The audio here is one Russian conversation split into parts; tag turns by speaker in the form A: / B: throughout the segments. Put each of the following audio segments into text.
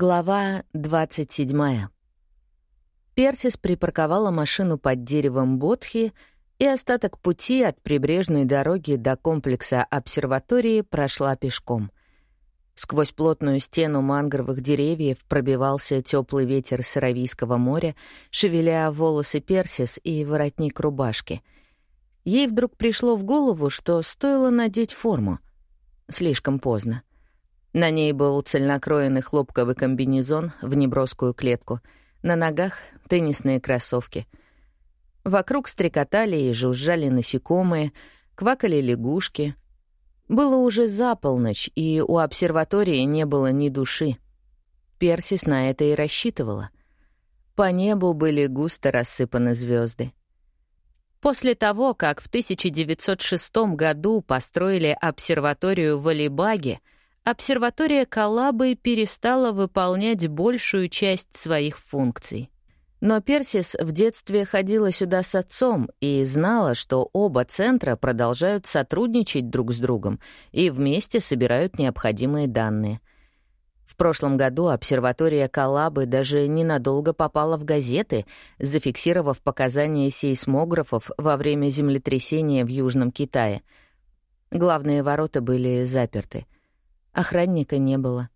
A: Глава 27. Персис припарковала машину под деревом Бодхи, и остаток пути от прибрежной дороги до комплекса обсерватории прошла пешком. Сквозь плотную стену мангровых деревьев пробивался теплый ветер с Аравийского моря, шевеля волосы Персис и воротник рубашки. Ей вдруг пришло в голову, что стоило надеть форму. Слишком поздно. На ней был цельнокроенный хлопковый комбинезон в неброскую клетку. На ногах — теннисные кроссовки. Вокруг стрекотали и жужжали насекомые, квакали лягушки. Было уже за полночь, и у обсерватории не было ни души. Персис на это и рассчитывала. По небу были густо рассыпаны звезды. После того, как в 1906 году построили обсерваторию в Алибаге — обсерватория Калабы перестала выполнять большую часть своих функций. Но Персис в детстве ходила сюда с отцом и знала, что оба центра продолжают сотрудничать друг с другом и вместе собирают необходимые данные. В прошлом году обсерватория Калабы даже ненадолго попала в газеты, зафиксировав показания сейсмографов во время землетрясения в Южном Китае. Главные ворота были заперты — Охранника не было.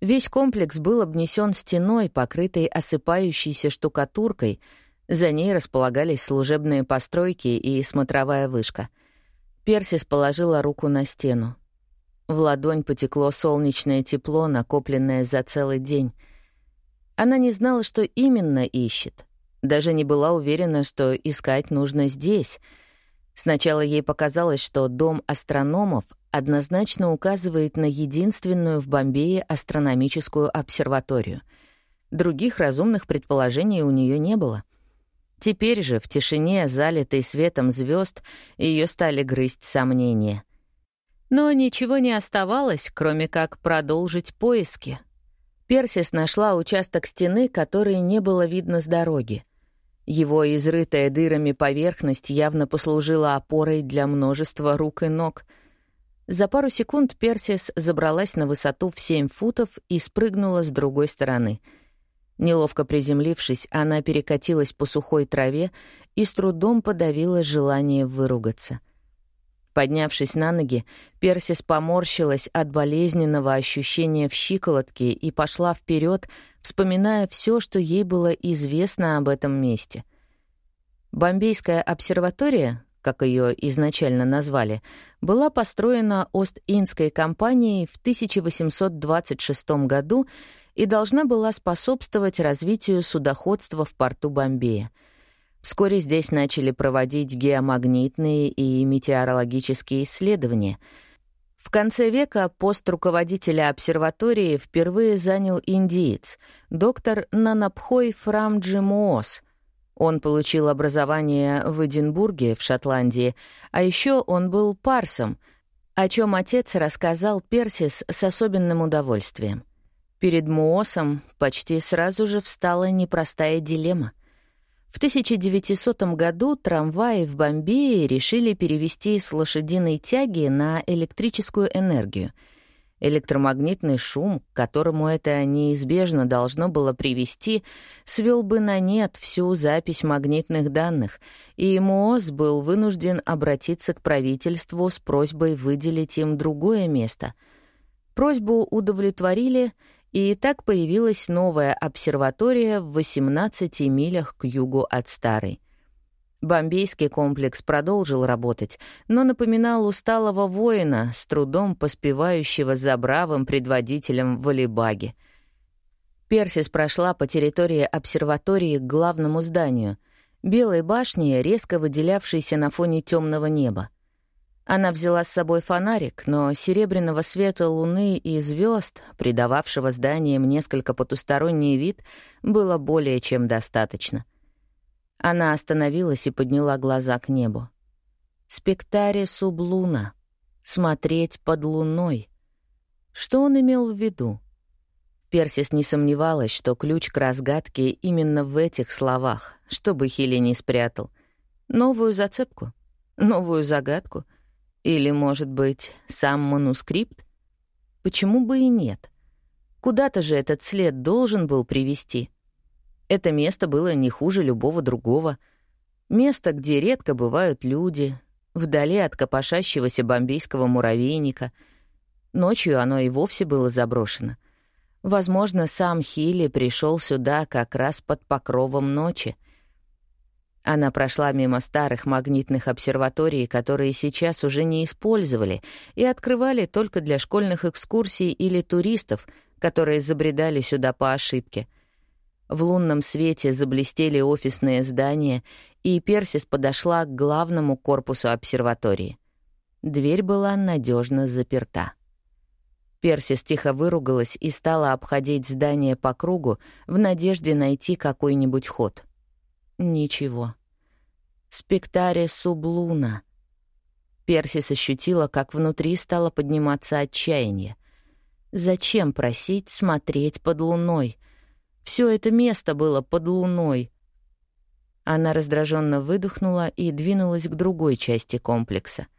A: Весь комплекс был обнесен стеной, покрытой осыпающейся штукатуркой. За ней располагались служебные постройки и смотровая вышка. Персис положила руку на стену. В ладонь потекло солнечное тепло, накопленное за целый день. Она не знала, что именно ищет. Даже не была уверена, что искать нужно здесь. Сначала ей показалось, что дом астрономов однозначно указывает на единственную в Бомбее астрономическую обсерваторию. Других разумных предположений у нее не было. Теперь же, в тишине, залитой светом звезд, ее стали грызть сомнения. Но ничего не оставалось, кроме как продолжить поиски. Персис нашла участок стены, который не было видно с дороги. Его изрытая дырами поверхность явно послужила опорой для множества рук и ног — за пару секунд Персис забралась на высоту в семь футов и спрыгнула с другой стороны. Неловко приземлившись, она перекатилась по сухой траве и с трудом подавила желание выругаться. Поднявшись на ноги, Персис поморщилась от болезненного ощущения в щиколотке и пошла вперед, вспоминая все, что ей было известно об этом месте. Бомбейская обсерватория, как ее изначально назвали, была построена Ост-Индской компанией в 1826 году и должна была способствовать развитию судоходства в порту Бомбея. Вскоре здесь начали проводить геомагнитные и метеорологические исследования. В конце века пост руководителя обсерватории впервые занял индиец, доктор Нанапхой Фрамджи Муос — он получил образование в Эдинбурге, в Шотландии, а еще он был парсом, о чем отец рассказал Персис с особенным удовольствием. Перед Муосом почти сразу же встала непростая дилемма. В 1900 году трамваи в Бомбее решили перевести с лошадиной тяги на электрическую энергию — Электромагнитный шум, к которому это неизбежно должно было привести, свел бы на нет всю запись магнитных данных, и МООС был вынужден обратиться к правительству с просьбой выделить им другое место. Просьбу удовлетворили, и так появилась новая обсерватория в 18 милях к югу от старой. Бомбейский комплекс продолжил работать, но напоминал усталого воина, с трудом поспевающего за бравым предводителем в Алибаге. Персис прошла по территории обсерватории к главному зданию — белой башне, резко выделявшейся на фоне темного неба. Она взяла с собой фонарик, но серебряного света луны и звезд, придававшего зданиям несколько потусторонний вид, было более чем достаточно. Она остановилась и подняла глаза к небу. «Спектаре сублуна. Смотреть под луной». Что он имел в виду? Персис не сомневалась, что ключ к разгадке именно в этих словах, что бы Хилли не спрятал. Новую зацепку? Новую загадку? Или, может быть, сам манускрипт? Почему бы и нет? Куда-то же этот след должен был привести. Это место было не хуже любого другого. Место, где редко бывают люди, вдали от копошащегося бомбейского муравейника. Ночью оно и вовсе было заброшено. Возможно, сам Хилли пришел сюда как раз под покровом ночи. Она прошла мимо старых магнитных обсерваторий, которые сейчас уже не использовали и открывали только для школьных экскурсий или туристов, которые забредали сюда по ошибке. В лунном свете заблестели офисные здания, и Персис подошла к главному корпусу обсерватории. Дверь была надежно заперта. Персис тихо выругалась и стала обходить здание по кругу в надежде найти какой-нибудь ход. Ничего. Спектаре сублуна. Персис ощутила, как внутри стало подниматься отчаяние. Зачем просить смотреть под луной? Все это место было под луной. Она раздраженно выдохнула и двинулась к другой части комплекса —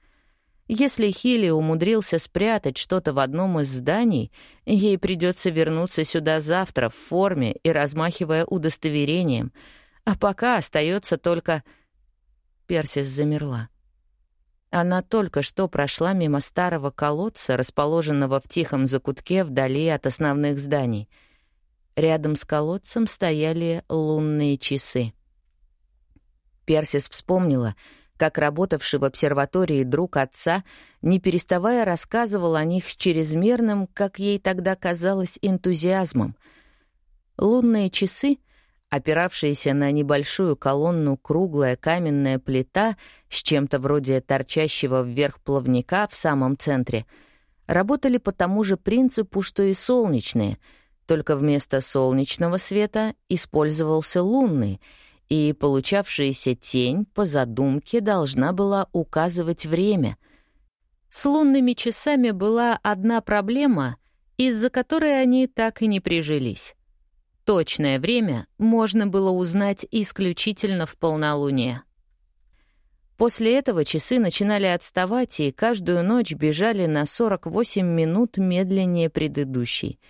A: если Хилли умудрился спрятать что-то в одном из зданий, ей придется вернуться сюда завтра в форме и размахивая удостоверением, а пока остается только... Персис замерла. Она только что прошла мимо старого колодца, расположенного в тихом закутке вдали от основных зданий. Рядом с колодцем стояли лунные часы. Персис вспомнила — как работавший в обсерватории друг отца, не переставая рассказывал о них с чрезмерным, как ей тогда казалось, энтузиазмом. Лунные часы, опиравшиеся на небольшую колонну круглая каменная плита с чем-то вроде торчащего вверх плавника в самом центре, работали по тому же принципу, что и солнечные, только вместо солнечного света использовался лунный — и получавшаяся тень по задумке должна была указывать время. С лунными часами была одна проблема, из-за которой они так и не прижились. Точное время можно было узнать исключительно в полнолуние. После этого часы начинали отставать и каждую ночь бежали на 48 минут медленнее предыдущей —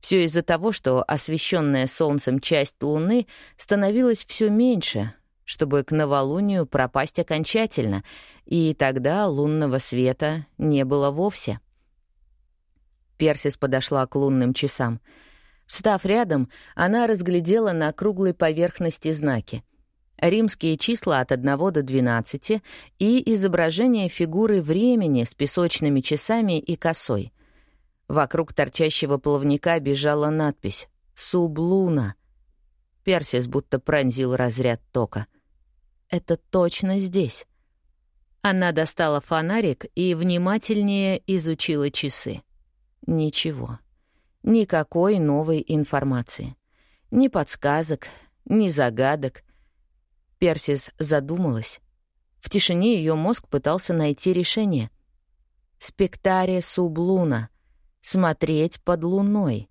A: все из-за того, что освещенная солнцем часть Луны становилась все меньше, чтобы к новолунию пропасть окончательно, и тогда лунного света не было вовсе. Персис подошла к лунным часам. Встав рядом, она разглядела на круглой поверхности знаки. Римские числа от 1 до 12 и изображение фигуры времени с песочными часами и косой. Вокруг торчащего плавника бежала надпись «Сублуна». Персис будто пронзил разряд тока. «Это точно здесь». Она достала фонарик и внимательнее изучила часы. Ничего. Никакой новой информации. Ни подсказок, ни загадок. Персис задумалась. В тишине ее мозг пытался найти решение. «Спектаре сублуна», смотреть под луной.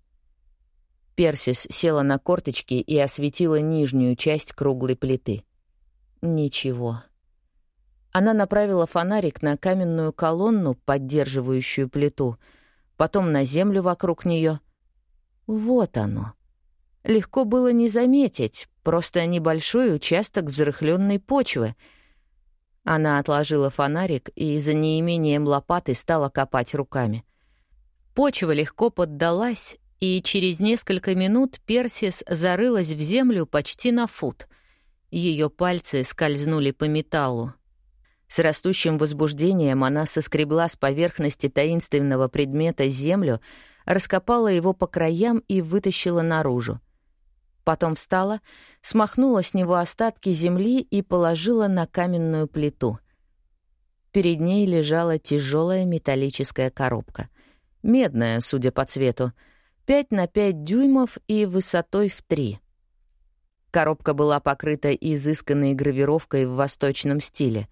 A: Персис села на корточки и осветила нижнюю часть круглой плиты. Ничего. Она направила фонарик на каменную колонну, поддерживающую плиту, потом на землю вокруг нее. Вот оно. Легко было не заметить, просто небольшой участок взрыхленной почвы. Она отложила фонарик и за неимением лопаты стала копать руками — Почва легко поддалась, и через несколько минут Персис зарылась в землю почти на фут. Ее пальцы скользнули по металлу. С растущим возбуждением она соскребла с поверхности таинственного предмета землю, раскопала его по краям и вытащила наружу. Потом встала, смахнула с него остатки земли и положила на каменную плиту. Перед ней лежала тяжелая металлическая коробка — Медная, судя по цвету. 5 на 5 дюймов и высотой в 3. Коробка была покрыта изысканной гравировкой в восточном стиле.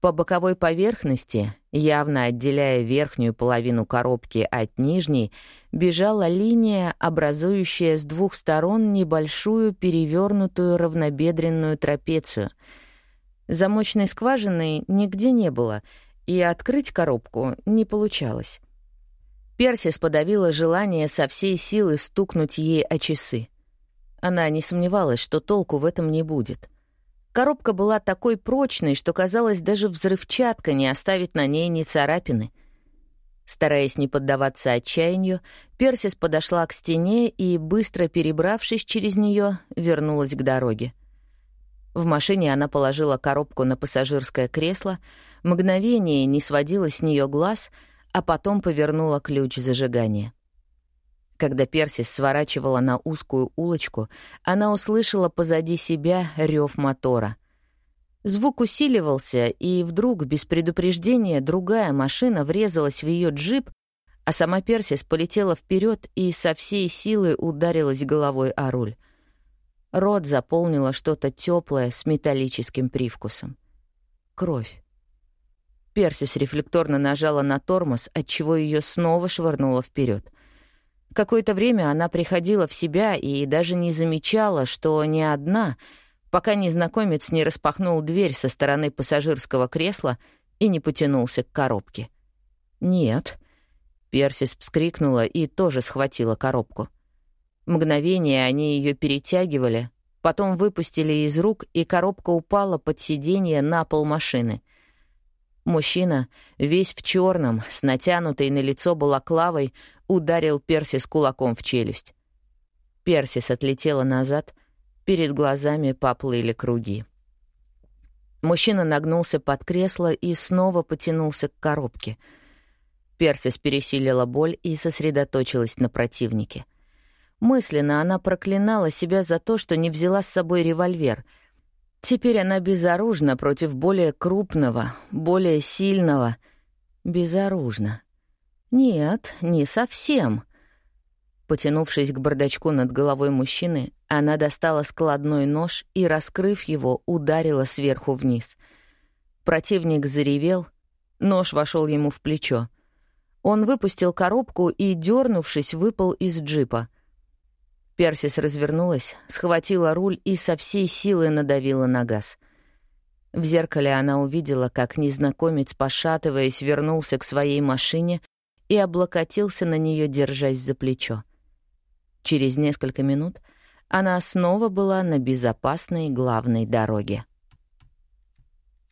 A: По боковой поверхности, явно отделяя верхнюю половину коробки от нижней, бежала линия, образующая с двух сторон небольшую перевернутую равнобедренную трапецию. Замочной скважины нигде не было, и открыть коробку не получалось. Персис подавила желание со всей силы стукнуть ей о часы. Она не сомневалась, что толку в этом не будет. Коробка была такой прочной, что, казалось, даже взрывчатка не оставит на ней ни царапины. Стараясь не поддаваться отчаянию, Персис подошла к стене и, быстро перебравшись через нее, вернулась к дороге. В машине она положила коробку на пассажирское кресло, мгновение не сводила с нее глаз, а потом повернула ключ зажигания. Когда Персис сворачивала на узкую улочку, она услышала позади себя рев мотора. Звук усиливался, и вдруг, без предупреждения, другая машина врезалась в ее джип, а сама Персис полетела вперед и со всей силы ударилась головой о руль. Рот заполнило что-то теплое с металлическим привкусом. Кровь. Персис рефлекторно нажала на тормоз, отчего ее снова швырнуло вперед. Какое-то время она приходила в себя и даже не замечала, что не одна, пока незнакомец не распахнул дверь со стороны пассажирского кресла и не потянулся к коробке. «Нет». Персис вскрикнула и тоже схватила коробку. Мгновение они ее перетягивали, потом выпустили из рук, и коробка упала под сиденье на пол машины — Мужчина, весь в черном, с натянутой на лицо балаклавой, ударил Персис кулаком в челюсть. Персис отлетела назад, перед глазами поплыли круги. Мужчина нагнулся под кресло и снова потянулся к коробке. Персис пересилила боль и сосредоточилась на противнике. Мысленно она проклинала себя за то, что не взяла с собой револьвер — Теперь она безоружна против более крупного, более сильного. Безоружна. Нет, не совсем. Потянувшись к бардачку над головой мужчины, она достала складной нож и, раскрыв его, ударила сверху вниз. Противник заревел, нож вошел ему в плечо. Он выпустил коробку и, дернувшись, выпал из джипа — Персис развернулась, схватила руль и со всей силы надавила на газ. В зеркале она увидела, как незнакомец, пошатываясь, вернулся к своей машине и облокотился на нее, держась за плечо. Через несколько минут она снова была на безопасной главной дороге.